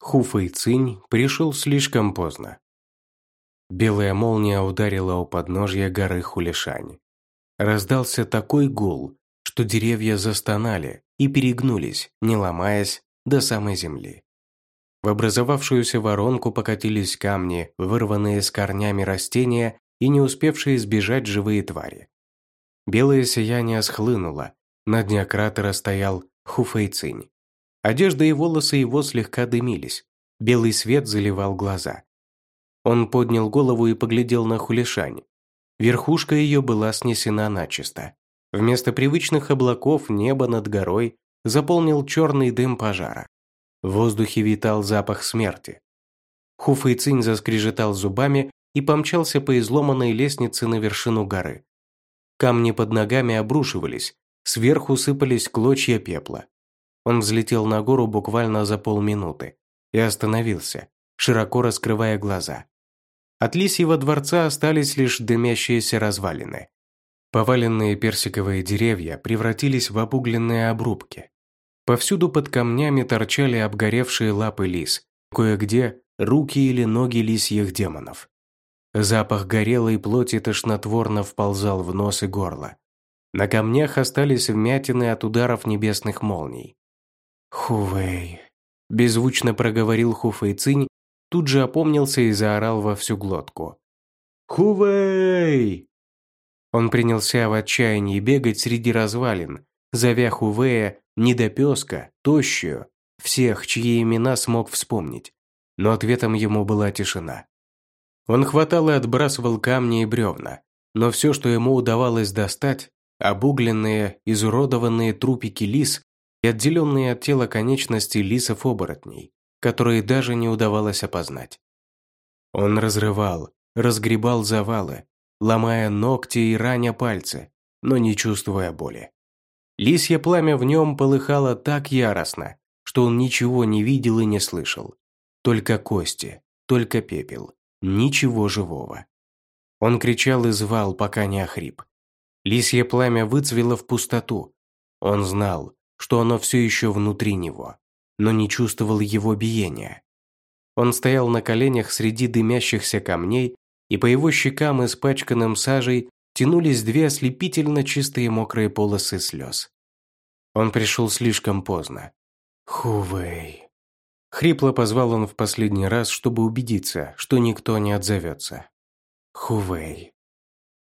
Хуфа и Цинь пришел слишком поздно. Белая молния ударила у подножья горы Хулишань. Раздался такой гул, что деревья застонали и перегнулись, не ломаясь, до самой земли. В образовавшуюся воронку покатились камни, вырванные с корнями растения и не успевшие сбежать живые твари. Белое сияние схлынуло, на дне кратера стоял Хуфэйцинь. Одежда и волосы его слегка дымились, белый свет заливал глаза. Он поднял голову и поглядел на Хулишань. Верхушка ее была снесена начисто. Вместо привычных облаков небо над горой заполнил черный дым пожара. В воздухе витал запах смерти. Хуфэйцинь заскрежетал зубами и помчался по изломанной лестнице на вершину горы. Камни под ногами обрушивались, сверху сыпались клочья пепла. Он взлетел на гору буквально за полминуты и остановился, широко раскрывая глаза. От лисьего дворца остались лишь дымящиеся развалины. Поваленные персиковые деревья превратились в обугленные обрубки. Повсюду под камнями торчали обгоревшие лапы лис, кое-где руки или ноги лисьих демонов. Запах горелой плоти тошнотворно вползал в нос и горло. На камнях остались вмятины от ударов небесных молний. «Хувей», – беззвучно проговорил Хуфэй Цинь, тут же опомнился и заорал во всю глотку. «Хувей!» Он принялся в отчаянии бегать среди развалин, зовя Хувея недопеска, тощую, всех, чьи имена смог вспомнить. Но ответом ему была тишина. Он хватал и отбрасывал камни и бревна, но все, что ему удавалось достать, обугленные, изуродованные трупики лис и отделенные от тела конечности лисов-оборотней, которые даже не удавалось опознать. Он разрывал, разгребал завалы, ломая ногти и раня пальцы, но не чувствуя боли. Лисье пламя в нем полыхало так яростно, что он ничего не видел и не слышал. Только кости, только пепел, ничего живого. Он кричал и звал, пока не охрип. Лисье пламя выцвело в пустоту. Он знал, что оно все еще внутри него, но не чувствовал его биения. Он стоял на коленях среди дымящихся камней, и по его щекам, испачканным сажей, тянулись две ослепительно чистые мокрые полосы слез. Он пришел слишком поздно. «Хувей!» Хрипло позвал он в последний раз, чтобы убедиться, что никто не отзовется. «Хувей!»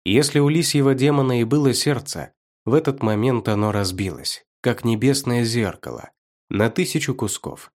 Если у лисьего демона и было сердце, в этот момент оно разбилось как небесное зеркало, на тысячу кусков.